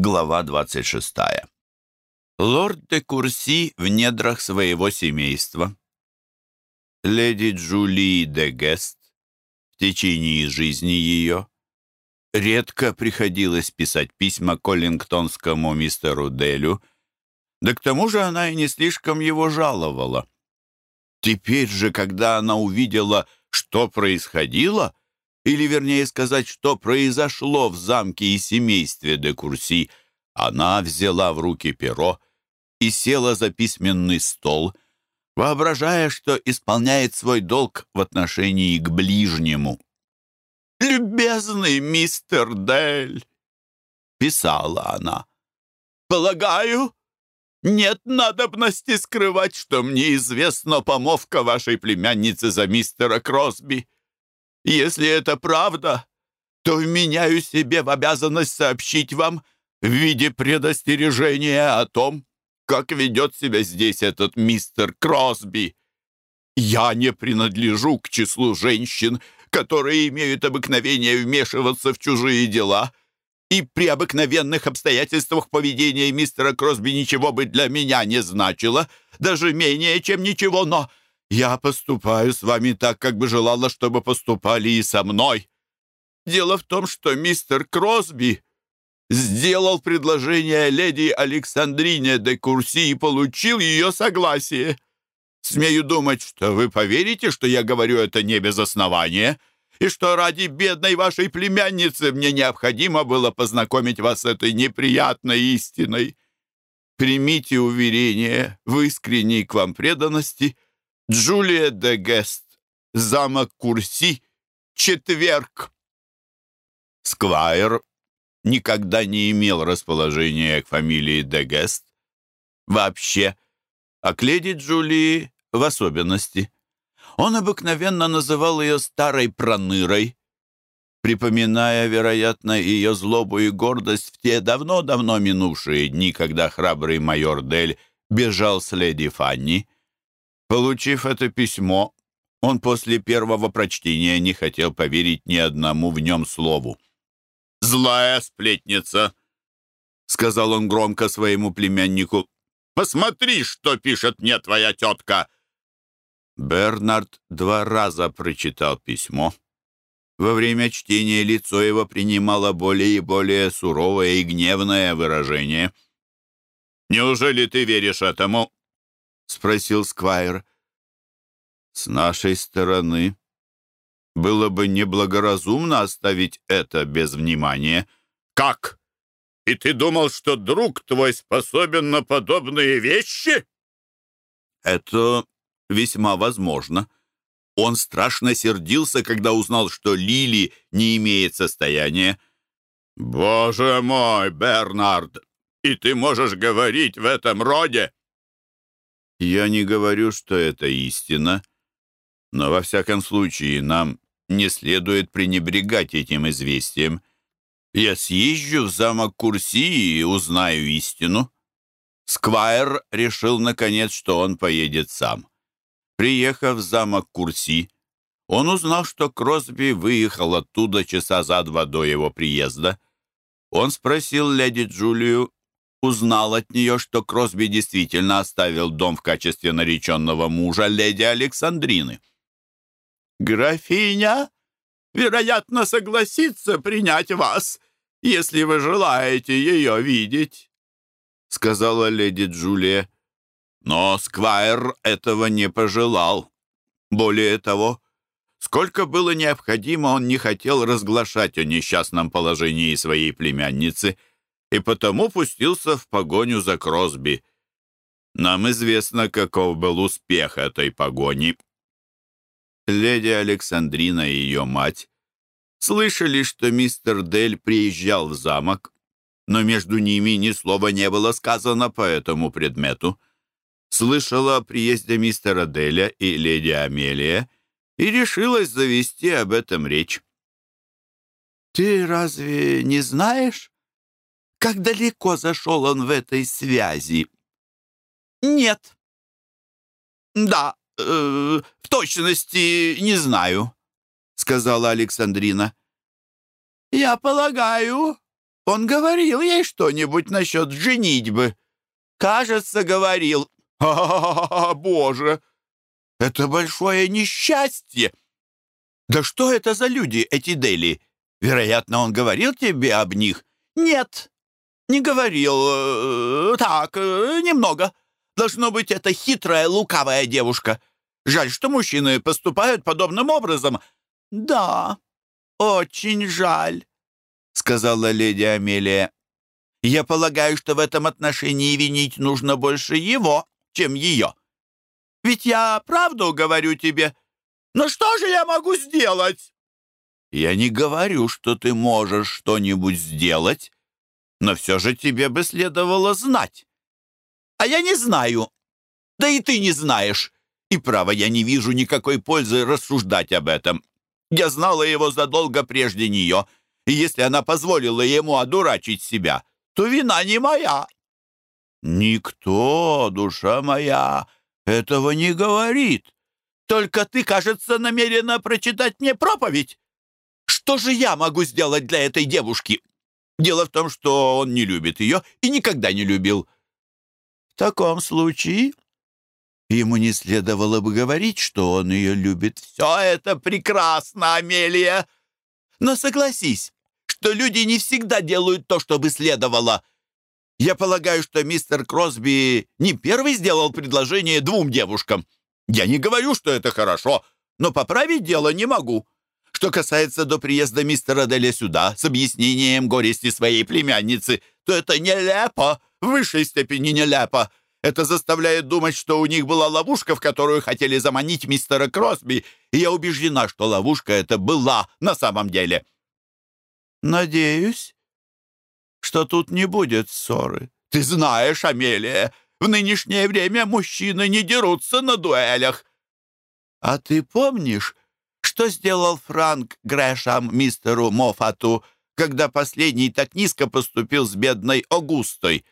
Глава 26. Лорд де Курси в недрах своего семейства. Леди Джули де Гест в течение жизни ее редко приходилось писать письма коллингтонскому мистеру Делю, да к тому же она и не слишком его жаловала. Теперь же, когда она увидела, что происходило, или, вернее сказать, что произошло в замке и семействе де Курси, она взяла в руки перо и села за письменный стол, воображая, что исполняет свой долг в отношении к ближнему. «Любезный мистер Дель!» — писала она. «Полагаю, нет надобности скрывать, что мне известна помовка вашей племянницы за мистера Кросби. Если это правда, то вменяю себе в обязанность сообщить вам в виде предостережения о том, как ведет себя здесь этот мистер Кросби. Я не принадлежу к числу женщин, которые имеют обыкновение вмешиваться в чужие дела, и при обыкновенных обстоятельствах поведения мистера Кросби ничего бы для меня не значило, даже менее, чем ничего, но я поступаю с вами так, как бы желала, чтобы поступали и со мной. Дело в том, что мистер Кросби сделал предложение леди Александрине де Курси и получил ее согласие. Смею думать, что вы поверите, что я говорю это не без основания, и что ради бедной вашей племянницы мне необходимо было познакомить вас с этой неприятной истиной. Примите уверение в искренней к вам преданности — Джулия де Гест, замок Курси, четверг. Сквайр никогда не имел расположения к фамилии де Гест. Вообще, а к леди Джулии в особенности. Он обыкновенно называл ее старой пронырой, припоминая, вероятно, ее злобу и гордость в те давно-давно минувшие дни, когда храбрый майор Дель бежал с леди Фанни. Получив это письмо, он после первого прочтения не хотел поверить ни одному в нем слову. «Злая сплетница!» — сказал он громко своему племяннику. «Посмотри, что пишет мне твоя тетка!» Бернард два раза прочитал письмо. Во время чтения лицо его принимало более и более суровое и гневное выражение. «Неужели ты веришь этому?» — спросил Сквайр. «С нашей стороны было бы неблагоразумно оставить это без внимания». «Как? И ты думал, что друг твой способен на подобные вещи?» «Это весьма возможно. Он страшно сердился, когда узнал, что Лили не имеет состояния». «Боже мой, Бернард, и ты можешь говорить в этом роде?» Я не говорю, что это истина, но во всяком случае нам не следует пренебрегать этим известием. Я съезжу в замок Курси и узнаю истину. Сквайр решил, наконец, что он поедет сам. Приехав в замок Курси, он узнал, что Кросби выехал оттуда часа за два до его приезда. Он спросил леди Джулию, узнал от нее, что Кросби действительно оставил дом в качестве нареченного мужа леди Александрины. «Графиня, вероятно, согласится принять вас, если вы желаете ее видеть», — сказала леди Джулия. Но Сквайр этого не пожелал. Более того, сколько было необходимо, он не хотел разглашать о несчастном положении своей племянницы — и потому пустился в погоню за Кросби. Нам известно, каков был успех этой погони. Леди Александрина и ее мать слышали, что мистер Дель приезжал в замок, но между ними ни слова не было сказано по этому предмету. Слышала о приезде мистера Деля и леди Амелия и решилась завести об этом речь. «Ты разве не знаешь?» Как далеко зашел он в этой связи? Нет. Да, э, в точности не знаю, сказала Александрина. Я полагаю, Он говорил ей что-нибудь насчет женитьбы. Кажется, говорил. А, боже! Это большое несчастье! Да что это за люди, эти Дели? Вероятно, он говорил тебе об них? Нет, не говорил. Э, так, э, немного. Должно быть, это хитрая, лукавая девушка. Жаль, что мужчины поступают подобным образом. Да, очень жаль, сказала леди Амелия. Я полагаю, что в этом отношении винить нужно больше его, чем ее. Ведь я правду говорю тебе. Но что же я могу сделать? Я не говорю, что ты можешь что-нибудь сделать, но все же тебе бы следовало знать. А я не знаю. Да и ты не знаешь. И, право, я не вижу никакой пользы рассуждать об этом. Я знала его задолго прежде нее, и если она позволила ему одурачить себя, то вина не моя». «Никто, душа моя, этого не говорит. Только ты, кажется, намерена прочитать мне проповедь. Что же я могу сделать для этой девушки? Дело в том, что он не любит ее и никогда не любил». «В таком случае ему не следовало бы говорить, что он ее любит. Все это прекрасно, Амелия. Но согласись, что люди не всегда делают то, что бы следовало. Я полагаю, что мистер Кросби не первый сделал предложение двум девушкам. Я не говорю, что это хорошо, но поправить дело не могу. Что касается до приезда мистера Деля сюда с объяснением горести своей племянницы, то это нелепо, в высшей степени нелепо. Это заставляет думать, что у них была ловушка, в которую хотели заманить мистера Кросби, и я убеждена, что ловушка эта была на самом деле. «Надеюсь, что тут не будет ссоры. Ты знаешь, Амелия, в нынешнее время мужчины не дерутся на дуэлях. А ты помнишь, что сделал Франк Грэшам мистеру Мофату, когда последний так низко поступил с бедной Огустой?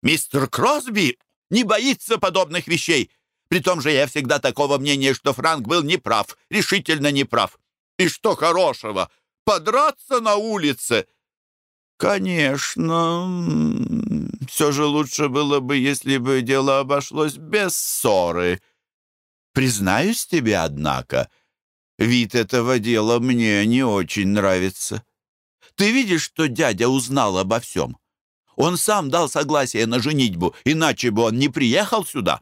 Мистер Кросби не боится подобных вещей. При том же я всегда такого мнения, что Франк был неправ, решительно неправ. И что хорошего? подраться на улице. Конечно, все же лучше было бы, если бы дело обошлось без ссоры. Признаюсь тебе, однако, вид этого дела мне не очень нравится. Ты видишь, что дядя узнал обо всем? Он сам дал согласие на женитьбу, иначе бы он не приехал сюда.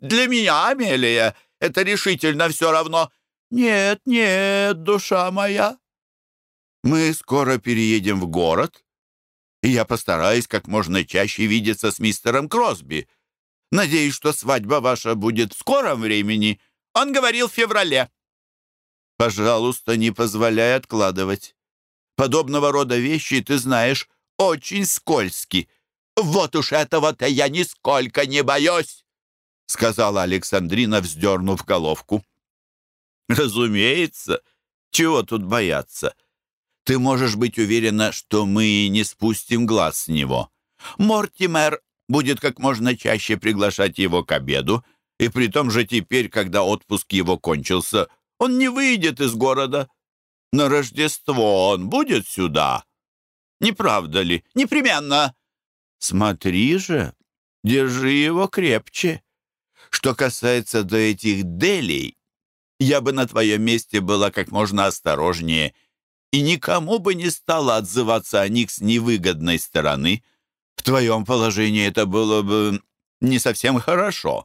Для меня, Амелия, это решительно все равно. Нет, нет, душа моя, мы скоро переедем в город, и я постараюсь как можно чаще видеться с мистером Кросби. Надеюсь, что свадьба ваша будет в скором времени. Он говорил в феврале. Пожалуйста, не позволяй откладывать. Подобного рода вещи, ты знаешь, очень скользки. Вот уж этого-то я нисколько не боюсь, сказала Александрина, вздернув головку. Разумеется, чего тут бояться? Ты можешь быть уверена, что мы не спустим глаз с него. Мортимер будет как можно чаще приглашать его к обеду, и при том же теперь, когда отпуск его кончился, он не выйдет из города. На Рождество он будет сюда. Не правда ли? Непременно. Смотри же, держи его крепче. Что касается до этих делей, я бы на твоем месте была как можно осторожнее — и никому бы не стало отзываться о них с невыгодной стороны. В твоем положении это было бы не совсем хорошо.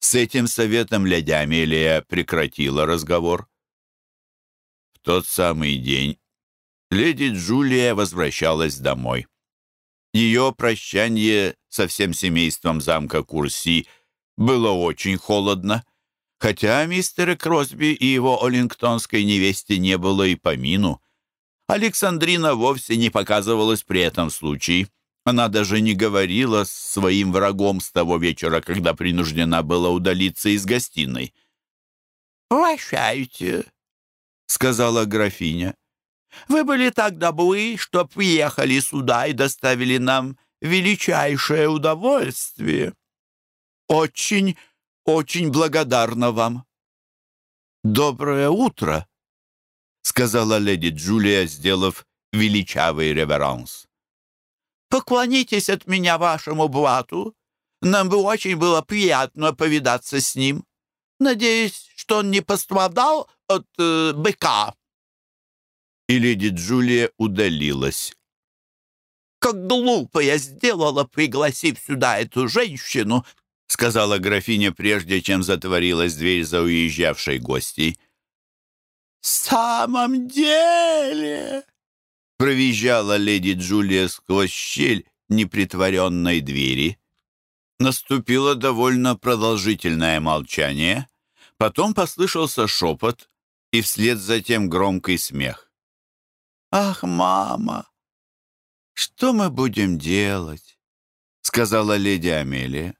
С этим советом леди Амелия прекратила разговор. В тот самый день леди Джулия возвращалась домой. Ее прощание со всем семейством замка Курси было очень холодно. Хотя мистера Кросби и его олингтонской невесте не было и помину. Александрина вовсе не показывалась при этом случае. Она даже не говорила с своим врагом с того вечера, когда принуждена была удалиться из гостиной. «Прощайте», — сказала графиня. «Вы были так добры, что приехали сюда и доставили нам величайшее удовольствие. Очень очень благодарна вам». «Доброе утро», — сказала леди Джулия, сделав величавый реверанс. «Поклонитесь от меня вашему брату. Нам бы очень было приятно повидаться с ним. Надеюсь, что он не пострадал от э, быка». И леди Джулия удалилась. «Как глупо я сделала, пригласив сюда эту женщину!» сказала графиня, прежде чем затворилась дверь за уезжавшей гостьей. «В самом деле...» провизжала леди Джулия сквозь щель непритворенной двери. Наступило довольно продолжительное молчание. Потом послышался шепот и вслед за тем громкий смех. «Ах, мама, что мы будем делать?» — сказала леди Амелия.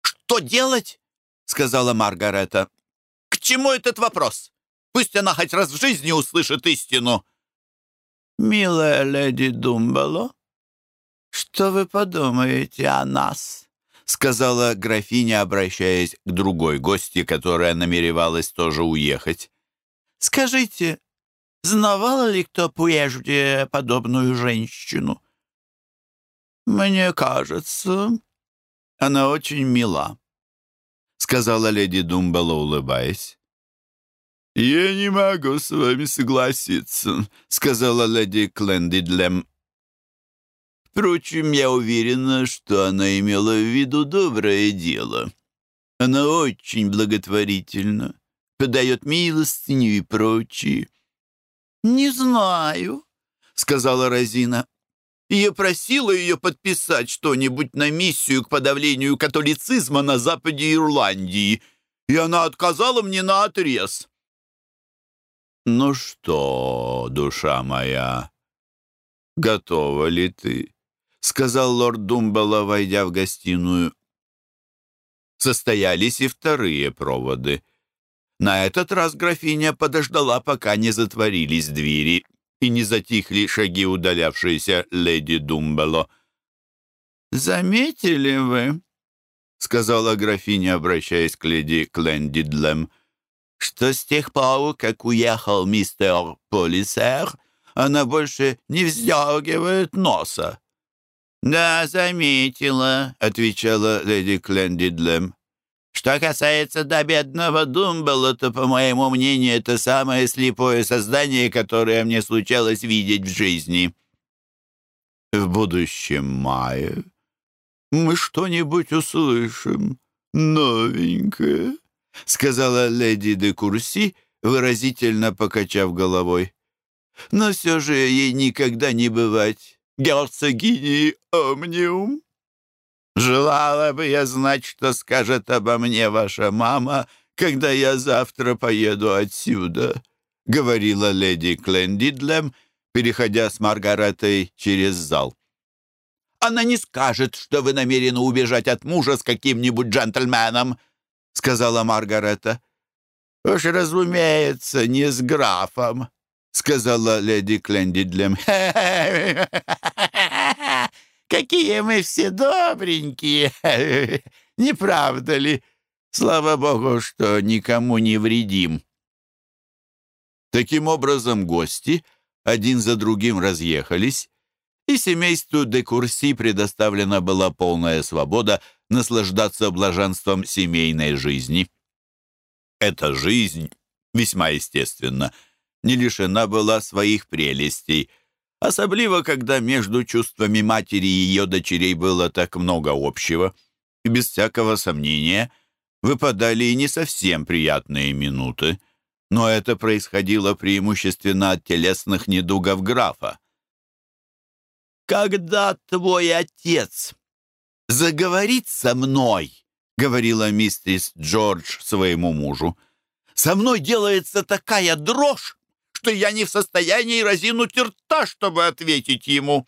«Что делать?» — сказала Маргарета. «К чему этот вопрос? Пусть она хоть раз в жизни услышит истину». «Милая леди Думбело, что вы подумаете о нас?» — сказала графиня, обращаясь к другой гости, которая намеревалась тоже уехать. «Скажите, знавала ли кто прежде подобную женщину?» «Мне кажется, она очень мила», — сказала леди Думбело, улыбаясь. «Я не могу с вами согласиться», — сказала леди Клендидлем. «Впрочем, я уверена, что она имела в виду доброе дело. Она очень благотворительна, подает милостыню и прочее». «Не знаю», — сказала Розина. Я просила ее подписать что-нибудь на миссию к подавлению католицизма на западе Ирландии, и она отказала мне на отрез. «Ну что, душа моя, готова ли ты?» — сказал лорд Думбелла, войдя в гостиную. Состоялись и вторые проводы. На этот раз графиня подождала, пока не затворились двери и не затихли шаги удалявшейся леди Думбело. «Заметили вы?» — сказала графиня, обращаясь к леди Клендидлем — что с тех пор, как уехал мистер Полисер, она больше не вздергивает носа. «Да, заметила», — отвечала леди Клендидлем. «Что касается до бедного Думбелла, то, по моему мнению, это самое слепое создание, которое мне случалось видеть в жизни». «В будущем мае мы что-нибудь услышим новенькое», — сказала леди де Курси, выразительно покачав головой. «Но все же ей никогда не бывать герцогини Омниум. Желала бы я знать, что скажет обо мне ваша мама, когда я завтра поеду отсюда», — говорила леди Клендидлем, переходя с Маргаретой через зал. «Она не скажет, что вы намерены убежать от мужа с каким-нибудь джентльменом», — сказала Маргарета. «Уж, разумеется, не с графом», — сказала леди Клендидлем. «Какие мы все добренькие! Не правда ли? Слава богу, что никому не вредим». Таким образом, гости один за другим разъехались, и семейству де Курси предоставлена была полная свобода наслаждаться блаженством семейной жизни. Эта жизнь, весьма естественно, не лишена была своих прелестей, особливо когда между чувствами матери и ее дочерей было так много общего, и без всякого сомнения выпадали и не совсем приятные минуты, но это происходило преимущественно от телесных недугов графа. «Когда твой отец заговорит со мной», — говорила мистерис Джордж своему мужу. «Со мной делается такая дрожь, что я не в состоянии разинуть рта, чтобы ответить ему».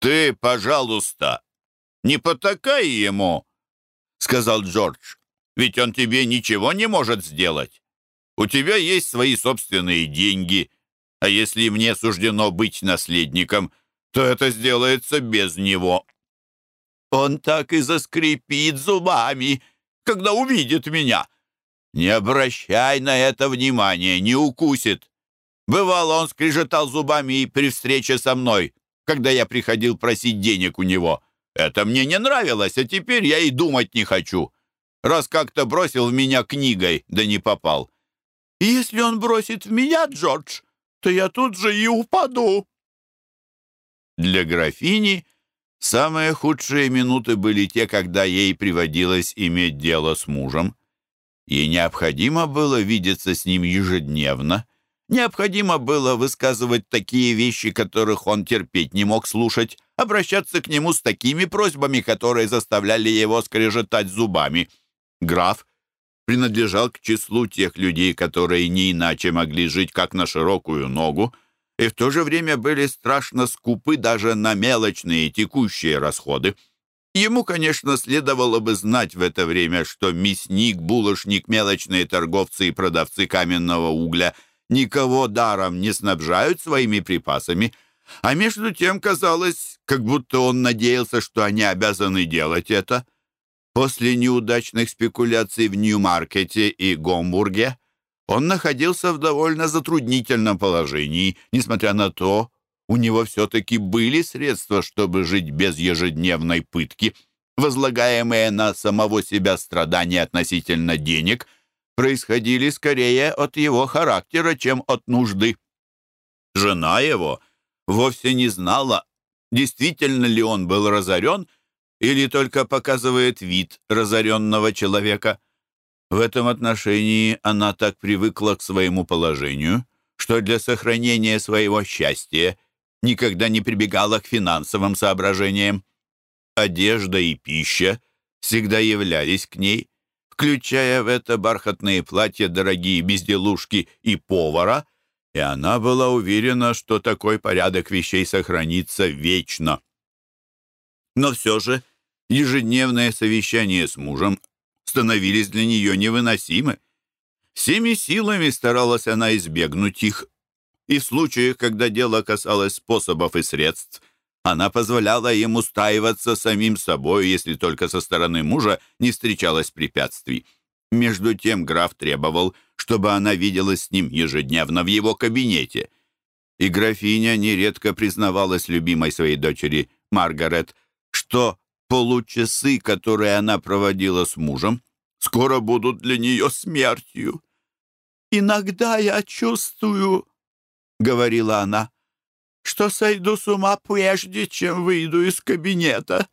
«Ты, пожалуйста, не потакай ему», — сказал Джордж, «ведь он тебе ничего не может сделать. У тебя есть свои собственные деньги, а если мне суждено быть наследником, то это сделается без него». Он так и заскрипит зубами, когда увидит меня. Не обращай на это внимания, не укусит. Бывало, он скрежетал зубами и при встрече со мной, когда я приходил просить денег у него. Это мне не нравилось, а теперь я и думать не хочу. Раз как-то бросил в меня книгой, да не попал. Если он бросит в меня, Джордж, то я тут же и упаду. Для графини самые худшие минуты были те, когда ей приводилось иметь дело с мужем. Ей необходимо было видеться с ним ежедневно, необходимо было высказывать такие вещи, которых он терпеть не мог слушать, обращаться к нему с такими просьбами, которые заставляли его скрежетать зубами. Граф принадлежал к числу тех людей, которые не иначе могли жить как на широкую ногу, и в то же время были страшно скупы даже на мелочные текущие расходы. Ему, конечно, следовало бы знать в это время, что мясник, булочник, мелочные торговцы и продавцы каменного угля никого даром не снабжают своими припасами, а между тем казалось, как будто он надеялся, что они обязаны делать это. После неудачных спекуляций в Нью-Маркете и Гомбурге он находился в довольно затруднительном положении, несмотря на то, у него все-таки были средства, чтобы жить без ежедневной пытки. Возлагаемые на самого себя страдания относительно денег происходили скорее от его характера, чем от нужды. Жена его вовсе не знала, действительно ли он был разорен или только показывает вид разоренного человека. В этом отношении она так привыкла к своему положению, что для сохранения своего счастья никогда не прибегала к финансовым соображениям. Одежда и пища всегда являлись к ней, включая в это бархатные платья, дорогие безделушки и повара, и она была уверена, что такой порядок вещей сохранится вечно. Но все же ежедневное совещание с мужем становились для нее невыносимы. Всеми силами старалась она избегнуть их, и в случаях, когда дело касалось способов и средств, она позволяла ему устраиваться самим собой, если только со стороны мужа не встречалось препятствий. Между тем граф требовал, чтобы она виделась с ним ежедневно в его кабинете. И графиня нередко признавалась любимой своей дочери Маргарет, что Получасы, которые она проводила с мужем, скоро будут для нее смертью. «Иногда я чувствую, — говорила она, — что сойду с ума прежде, чем выйду из кабинета».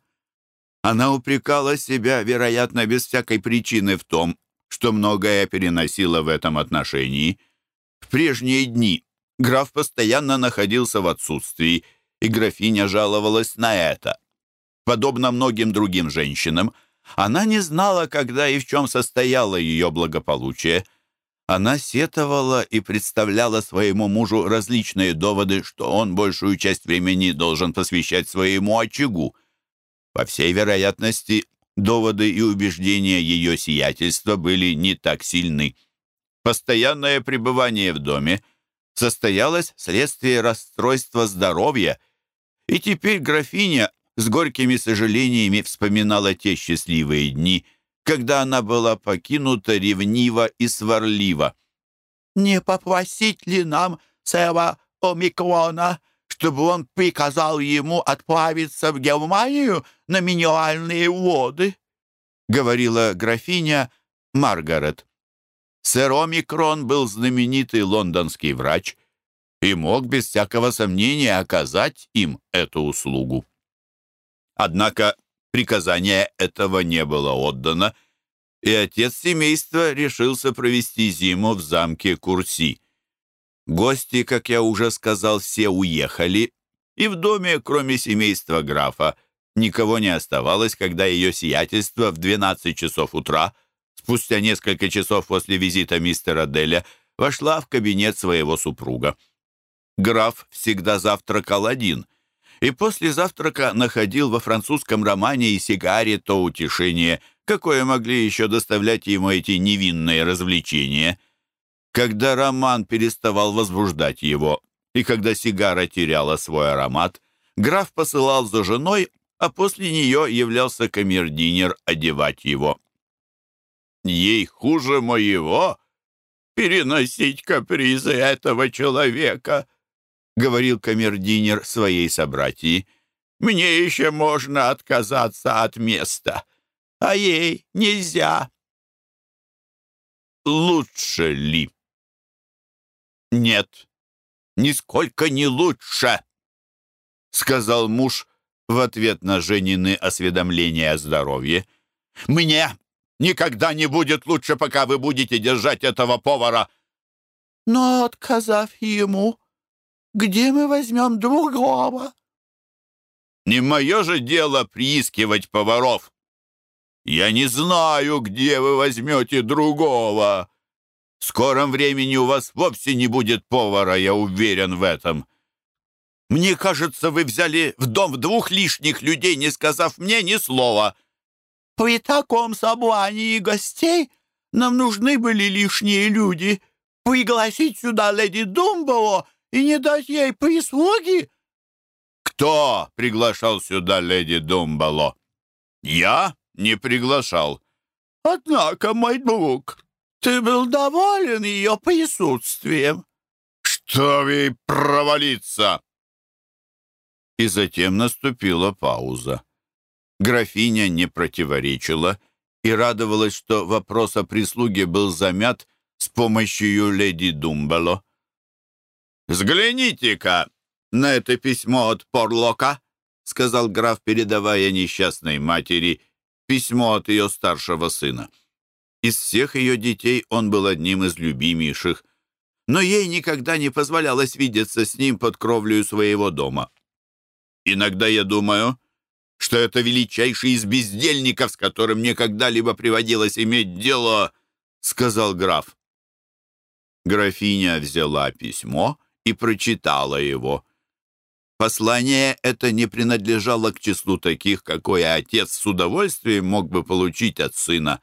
Она упрекала себя, вероятно, без всякой причины в том, что многое переносила в этом отношении. В прежние дни граф постоянно находился в отсутствии, и графиня жаловалась на это. Подобно многим другим женщинам, она не знала, когда и в чем состояло ее благополучие. Она сетовала и представляла своему мужу различные доводы, что он большую часть времени должен посвящать своему очагу. По всей вероятности, доводы и убеждения ее сиятельства были не так сильны. Постоянное пребывание в доме состоялось вследствие расстройства здоровья, и теперь графиня с горькими сожалениями вспоминала те счастливые дни, когда она была покинута ревнива и сварлива. «Не попросить ли нам сэра Омикрона, чтобы он приказал ему отправиться в Германию на минеральные воды?» — говорила графиня Маргарет. Сэр Омикрон был знаменитый лондонский врач и мог без всякого сомнения оказать им эту услугу. Однако приказание этого не было отдано, и отец семейства решился провести зиму в замке Курси. Гости, как я уже сказал, все уехали, и в доме, кроме семейства графа, никого не оставалось, когда ее сиятельство в 12 часов утра, спустя несколько часов после визита мистера Деля, вошла в кабинет своего супруга. Граф всегда завтракал один — и после завтрака находил во французском романе и сигаре то утешение, какое могли еще доставлять ему эти невинные развлечения. Когда роман переставал возбуждать его, и когда сигара теряла свой аромат, граф посылал за женой, а после нее являлся камердинер одевать его. «Ей хуже моего», — переносить капризы этого человека», — говорил камердинер своей собратьи. «Мне еще можно отказаться от места, а ей нельзя». «Лучше ли?» «Нет, нисколько не лучше», — сказал муж в ответ на Женины осведомление о здоровье. «Мне никогда не будет лучше, пока вы будете держать этого повара». «Но, отказав ему, где мы возьмем другого?» «Не мое же дело приискивать поваров. Я не знаю, где вы возьмете другого. В скором времени у вас вовсе не будет повара, я уверен в этом. Мне кажется, вы взяли в дом двух лишних людей, не сказав мне ни слова. При таком собрании гостей нам нужны были лишние люди. Пригласить сюда леди Думбово и не дать ей прислуги? Кто приглашал сюда леди Думбало? Я не приглашал. Однако, мой друг, ты был доволен ее присутствием. Что ей провалиться? И затем наступила пауза. Графиня не противоречила и радовалась, что вопрос о прислуге был замят с помощью леди Думбело. «Взгляните-ка на это письмо от Порлока», — сказал граф, передавая несчастной матери письмо от ее старшего сына. Из всех ее детей он был одним из любимейших, но ей никогда не позволялось видеться с ним под кровлею своего дома. Иногда я думаю, что это величайший из бездельников, с которым мне когда-либо приводилось иметь дело, — сказал граф. Графиня взяла письмо и прочитала его. Послание это не принадлежало к числу таких, какое отец с удовольствием мог бы получить от сына.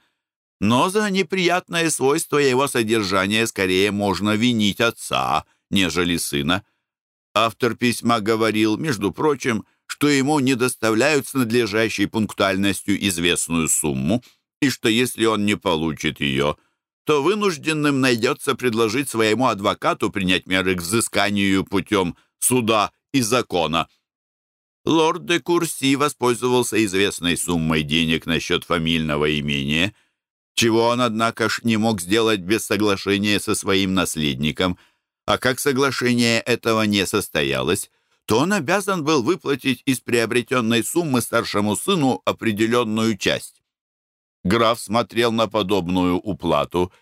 Но за неприятное свойство его содержания скорее можно винить отца, нежели сына. Автор письма говорил, между прочим, что ему не доставляют с надлежащей пунктуальностью известную сумму, и что если он не получит ее, то вынужденным найдется предложить своему адвокату принять меры к взысканию путем суда и закона. Лорд де Курси воспользовался известной суммой денег насчет фамильного имения, чего он, однако ж, не мог сделать без соглашения со своим наследником – а как соглашение этого не состоялось, то он обязан был выплатить из приобретенной суммы старшему сыну определенную часть. Граф смотрел на подобную уплату,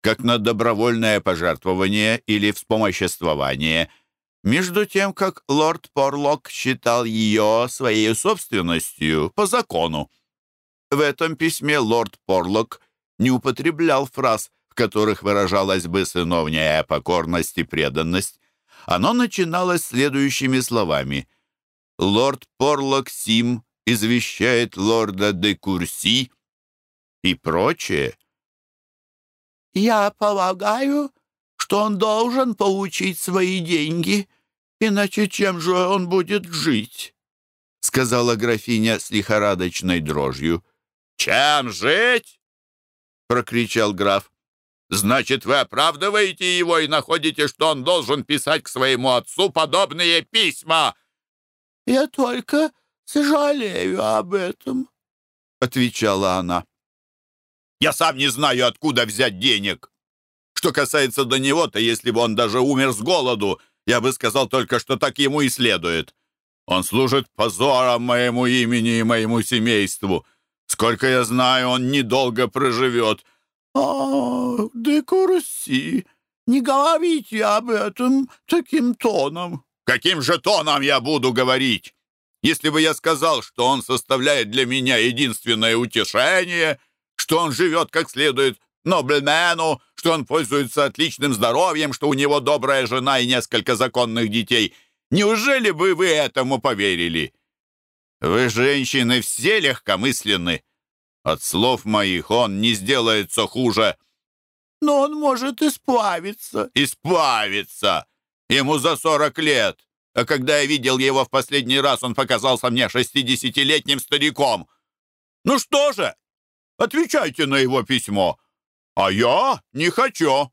как на добровольное пожертвование или вспомоществование, между тем как лорд Порлок считал ее своей собственностью по закону. В этом письме лорд Порлок не употреблял фраз в которых выражалась бы сыновняя покорность и преданность, оно начиналось следующими словами. «Лорд Порлок Сим извещает лорда де Курси» и прочее. «Я полагаю, что он должен получить свои деньги, иначе чем же он будет жить?» — сказала графиня с лихорадочной дрожью. «Чем жить?» — прокричал граф. Значит, вы оправдываете его и находите, что он должен писать к своему отцу подобные письма?» «Я только сожалею об этом», — отвечала она. «Я сам не знаю, откуда взять денег. Что касается до него-то, если бы он даже умер с голоду, я бы сказал только, что так ему и следует. Он служит позором моему имени и моему семейству. Сколько я знаю, он недолго проживет». «А, де Курси, не говорите об этом таким тоном». «Каким же тоном я буду говорить? Если бы я сказал, что он составляет для меня единственное утешение, что он живет как следует нобельмену, что он пользуется отличным здоровьем, что у него добрая жена и несколько законных детей, неужели бы вы этому поверили? Вы, женщины, все легкомысленны». От слов моих он не сделается хуже. Но он может исправиться. Исправиться! Ему за сорок лет. А когда я видел его в последний раз, он показался мне шестидесятилетним стариком. Ну что же, отвечайте на его письмо. А я не хочу.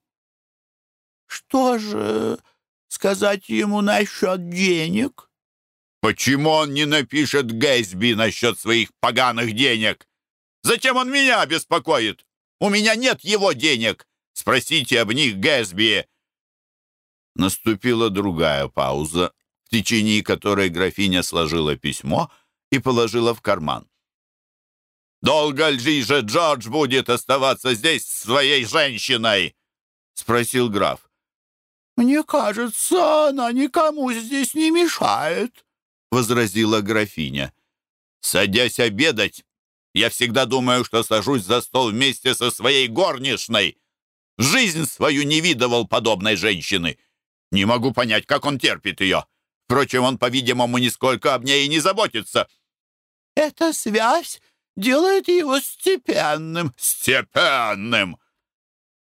Что же сказать ему насчет денег? Почему он не напишет Гэсби насчет своих поганых денег? Зачем он меня беспокоит? У меня нет его денег. Спросите об них Гэсби. Наступила другая пауза, в течение которой графиня сложила письмо и положила в карман. «Долго ли же Джордж будет оставаться здесь с своей женщиной?» — спросил граф. «Мне кажется, она никому здесь не мешает», — возразила графиня. «Садясь обедать, я всегда думаю, что сажусь за стол вместе со своей горничной. Жизнь свою не видывал подобной женщины. Не могу понять, как он терпит ее. Впрочем, он, по-видимому, нисколько об ней и не заботится». «Эта связь делает его степенным». «Степенным!»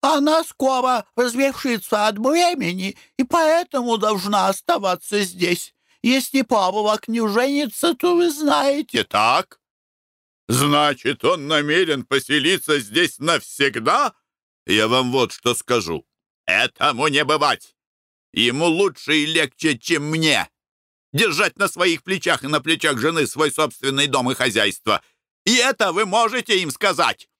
Она скоро разрешится от бремени и поэтому должна оставаться здесь. Если Павловак не женится, то вы знаете. Так? Значит, он намерен поселиться здесь навсегда? Я вам вот что скажу. Этому не бывать. Ему лучше и легче, чем мне. Держать на своих плечах и на плечах жены свой собственный дом и хозяйство. И это вы можете им сказать.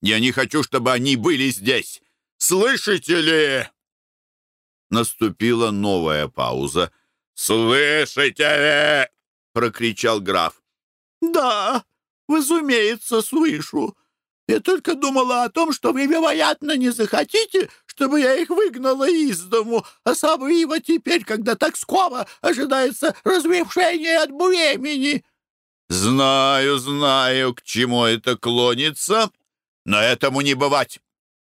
Я не хочу, чтобы они были здесь. Слышите ли?» Наступила новая пауза. «Слышите ли?» — прокричал граф. «Да, разумеется, слышу. Я только думала о том, что вы, вероятно, не захотите, чтобы я их выгнала из дому, особенно теперь, когда так скоро ожидается разрешение от времени». «Знаю, знаю, к чему это клонится, но этому не бывать.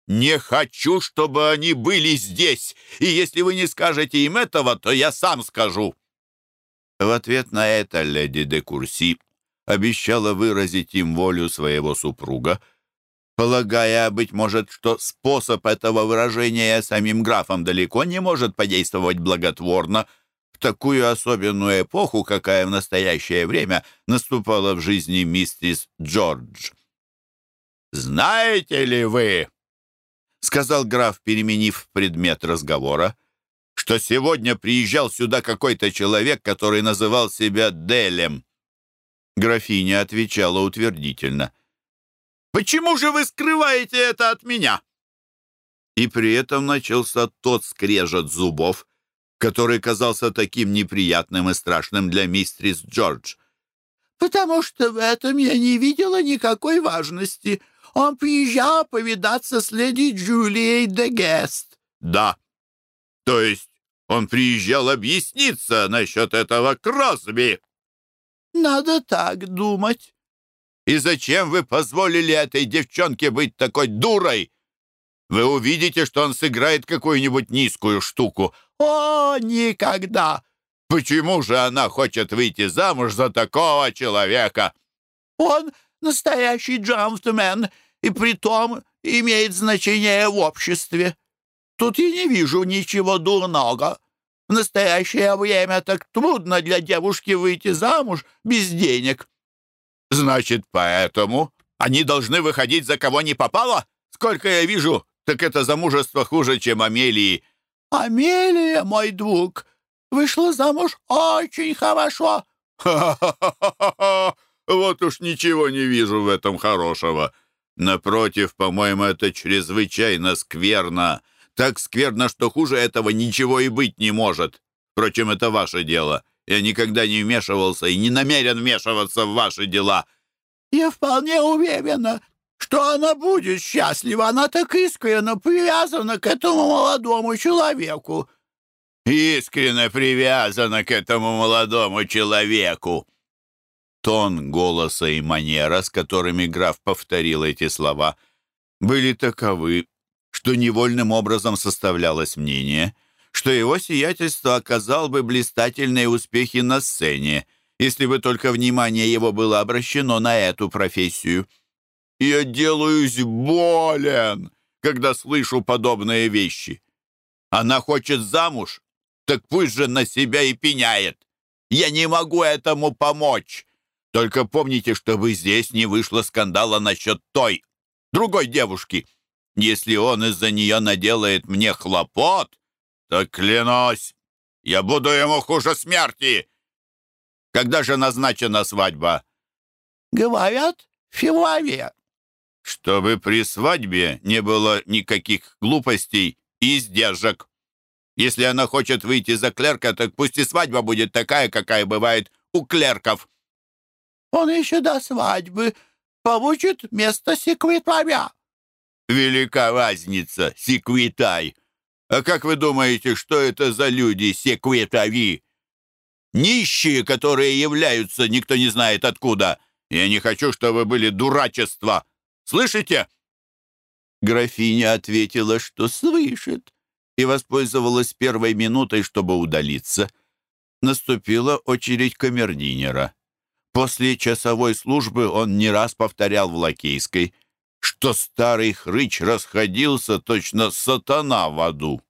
Не хочу, чтобы они были здесь, и если вы не скажете им этого, то я сам скажу». В ответ на это леди де Курси обещала выразить им волю своего супруга, полагая, быть может, что способ этого выражения самим графом далеко не может подействовать благотворно такую особенную эпоху, какая в настоящее время наступала в жизни миссис Джордж. «Знаете ли вы, — сказал граф, переменив предмет разговора, — что сегодня приезжал сюда какой-то человек, который называл себя Делем?» Графиня отвечала утвердительно. «Почему же вы скрываете это от меня?» И при этом начался тот скрежет зубов, который казался таким неприятным и страшным для мистрис Джордж. «Потому что в этом я не видела никакой важности. Он приезжал повидаться с леди Джулией де Гест». «Да. То есть он приезжал объясниться насчет этого Кросби?» «Надо так думать». «И зачем вы позволили этой девчонке быть такой дурой? Вы увидите, что он сыграет какую-нибудь низкую штуку». «О, никогда!» «Почему же она хочет выйти замуж за такого человека?» «Он настоящий джентльмен, и притом имеет значение в обществе. Тут я не вижу ничего дурного. В настоящее время так трудно для девушки выйти замуж без денег». «Значит, поэтому они должны выходить за кого не попало? Сколько я вижу, так это замужество хуже, чем Амелии». «Амелия, мой друг, вышла замуж очень хорошо». «Ха-ха-ха-ха! Вот уж ничего не вижу в этом хорошего. Напротив, по-моему, это чрезвычайно скверно. Так скверно, что хуже этого ничего и быть не может. Впрочем, это ваше дело. Я никогда не вмешивался и не намерен вмешиваться в ваши дела». «Я вполне уверена, что она будет счастлива. Она так искренне привязана к этому молодому человеку». «Искренне привязана к этому молодому человеку». Тон голоса и манера, с которыми граф повторил эти слова, были таковы, что невольным образом составлялось мнение — что его сиятельство оказал бы блистательные успехи на сцене, если бы только внимание его было обращено на эту профессию. «Я делаюсь болен, когда слышу подобные вещи. Она хочет замуж, так пусть же на себя и пеняет. Я не могу этому помочь. Только помните, чтобы здесь не вышло скандала насчет той, другой девушки. Если он из-за нее наделает мне хлопот, Так клянусь, я буду ему хуже смерти. Когда же назначена свадьба? Говорят, в феврале. Чтобы при свадьбе не было никаких глупостей и издержек. Если она хочет выйти за клерка, так пусть и свадьба будет такая, какая бывает у клерков. Он еще до свадьбы получит место секретаря. Велика разница, секретарь. А как вы думаете, что это за люди, секретари? Нищие, которые являются, никто не знает откуда. Я не хочу, чтобы были дурачества. Слышите?» Графиня ответила, что слышит, и воспользовалась первой минутой, чтобы удалиться. Наступила очередь камердинера. После часовой службы он не раз повторял в Лакейской, что старый хрыч расходился точно сатана в аду.